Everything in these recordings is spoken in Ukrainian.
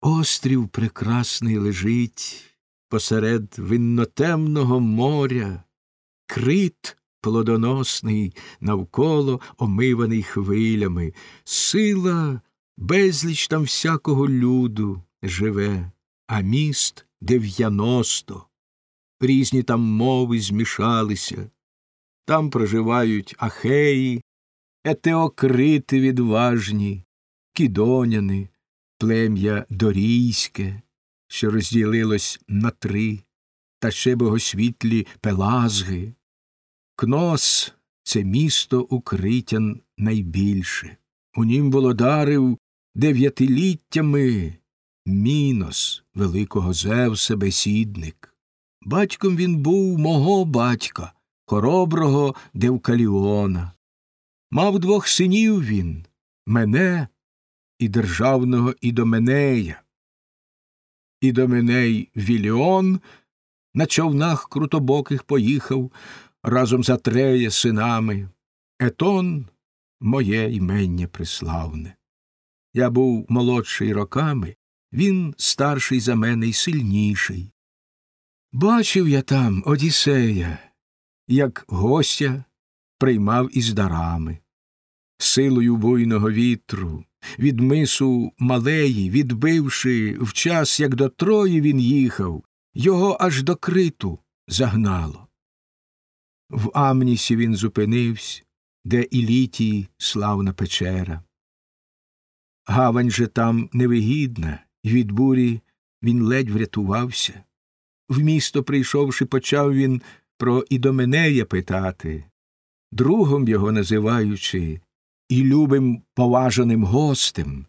Острів прекрасний лежить посеред виннотемного моря, крит плодоносний навколо омиваний хвилями, сила безліч там всякого люду живе, а міст дев'яносто. Різні там мови змішалися, там проживають ахеї, етеокрити відважні, кідоняни, плем'я дорійське, що розділилось на три, та ще богосвітлі пелазги. Кнос це місто укриття найбільше. У нім володарив дев'ятиліттями мінос великого Зевса бесідник. Батьком він був мого батька, хороброго Девкаліона. Мав двох синів він мене і державного Ідоменея. Ідоменей Віліон на човнах крутобоких поїхав разом з Атрея синами. Етон моє імення приславне. Я був молодший роками, він старший за мене й сильніший. Бачив я там Одіссея, як гостя приймав із дарами, силою буйного вітру, від мису малеї, відбивши в час, як до Трої він їхав, його аж до криту загнало. В Амнісі він зупинився, де Ілітії славна печера. Гавань же там невигідна, і від бурі він ледь врятувався. В місто, прийшовши, почав він про Ідоменея питати, другом його називаючи і любим поважаним гостем.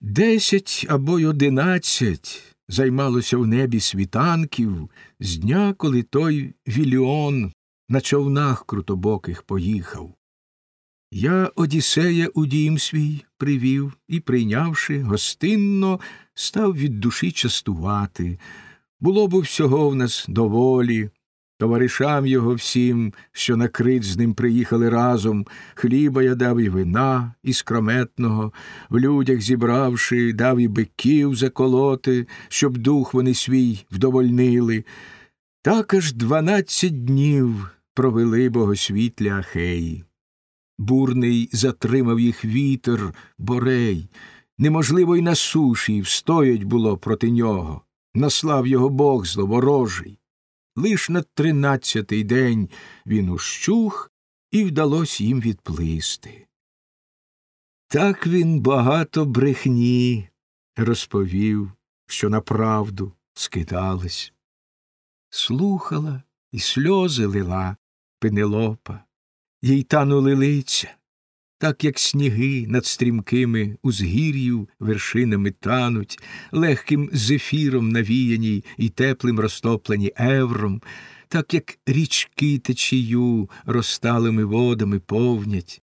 Десять або й одинадцять займалося в небі світанків з дня, коли той Віліон на човнах крутобоких поїхав. Я Одіссея у дім свій привів і, прийнявши, гостинно, став від душі частувати. Було б всього в нас доволі, товаришам його всім, що на крит з ним приїхали разом, хліба я дав і вина, і скрометного, в людях зібравши, дав і биків заколоти, щоб дух вони свій вдовольнили. Так аж дванадцять днів провели богосвітлі Ахеї. Бурний затримав їх вітер, борей. Неможливо й на суші встоять було проти нього. Наслав його бог зловорожий. Лиш на тринадцятий день він ущух, і вдалося їм відплисти. Так він багато брехні розповів, що на правду скидались. Слухала і сльози лила Пенелопа, їй танули лиця, так як сніги над стрімкими узгір'ю вершинами тануть, легким зефіром навіяні і теплим розтоплені евром, так як річки течію розталими водами повнять,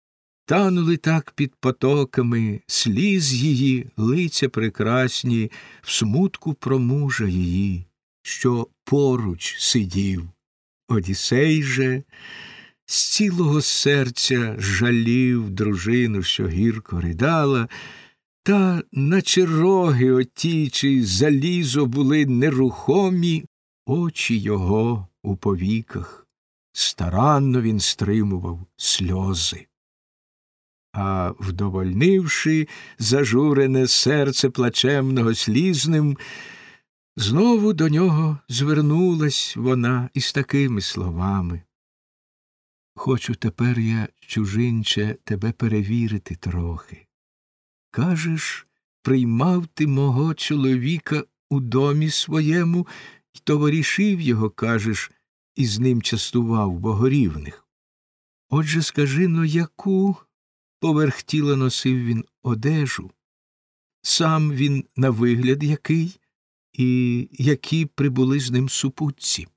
танули так під потоками сліз її, лиця прекрасні, в смутку про мужа її, що поруч сидів. Одісей же з цілого серця жалів дружину, що гірко ридала, та, наче роги оті, чи залізо були нерухомі, очі його у повіках. Старанно він стримував сльози. А, вдовольнивши зажурене серце плачемного слізним, знову до нього звернулась вона із такими словами. Хочу тепер я, чужинче, тебе перевірити трохи. Кажеш, приймав ти мого чоловіка у домі своєму і товаришів його, кажеш, і з ним частував богорівних. Отже, скажи но, яку поверх тіла носив він одежу, сам він на вигляд який, і які прибули з ним супутці.